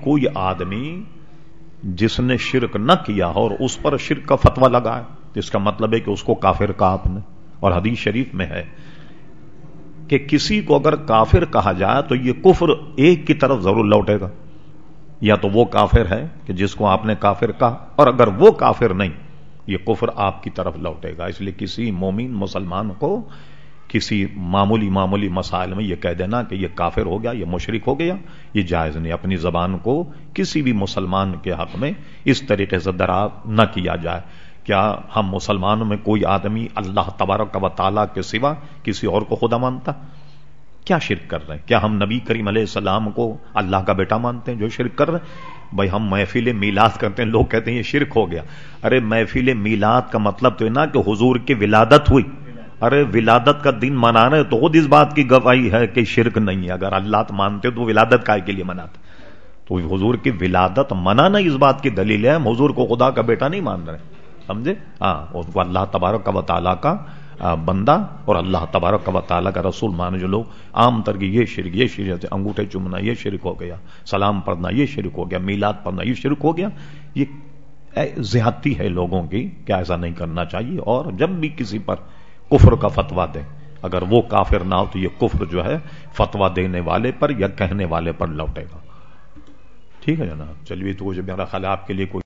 کوئی آدمی جس نے شرک نہ کیا ہو اور اس پر شرک کا فتوا لگا ہے اس کا مطلب ہے کہ اس کو کافر کہا آپ نے۔ اور حدیث شریف میں ہے کہ کسی کو اگر کافر کہا جائے تو یہ کفر ایک کی طرف ضرور لوٹے گا۔ یا تو وہ کافر ہے کہ جس کو آپ نے کافر کہا، اور اگر وہ کافر نہیں، یہ کفر آپ کی طرف لوٹے گا۔ اس لیے کسی مومن مسلمان کو کسی معمولی معمولی مسائل میں یہ کہہ دینا کہ یہ کافر ہو گیا، یہ مشرک ہو گیا، یہ جائز نہیں۔ اپنی زبان کو کسی بھی مسلمان کے حق میں اس طریقے سے درا نہ کیا جائے۔ کیا ہم مسلمانوں میں کوئی آدمی اللہ تبارک و تعالیٰ کے سوا کسی اور کو خدا مانتا؟ کیا شرک کر رہے ہیں؟ کیا ہم نبی کریم علیہ السلام کو اللہ کا بیٹا مانتے ہیں جو شرک کر رہے ہیں؟ بھائی ہم محفل میلاد کرتے ہیں، لوگ کہتے ہیں یہ شرک ہو گیا۔ ارے محفل میلاد کا مطلب تو ہے نا کہ حضور کی ولادت ہوئی۔ ارے ولادت کا دن منانا تو خود اس بات کی گواہی ہے کہ شرک نہیں ہے۔ اگر اللہ مانتے تو ولادت کا کے لیے مناتے۔ تو حضور کی ولادت منانا اس بات کی دلیل ہے۔ حضور کو خدا کا بیٹا نہیں مان رہے۔ سمجھے؟ ہاں اللہ تبارک کا تعالیٰ کا بندہ اور اللہ تبارک و تعالیٰ کا رسول مانے جو لوگ۔ عام طر کی یہ شرک یہ شرک انگوٹھے چومنا، یہ شرک ہو گیا۔ سلام پڑھنا، یہ شرک ہو گیا۔ میلاد پڑھنا، یہ شرک ہو گیا۔ یہ زیادتی ہے لوگوں کی کیا ایسا نہیں کرنا چاہیے۔ اور جب بھی کسی پر کفر کا فتوا دیں۔ اگر وہ کافر نہ ہو تو یہ کفر جو ہے فتوا دینے والے پر یا کہنے والے پر لوٹے گا۔ ٹھیک ہے جناب، چلیے تو میرا خیال آپ کے لیے کوئی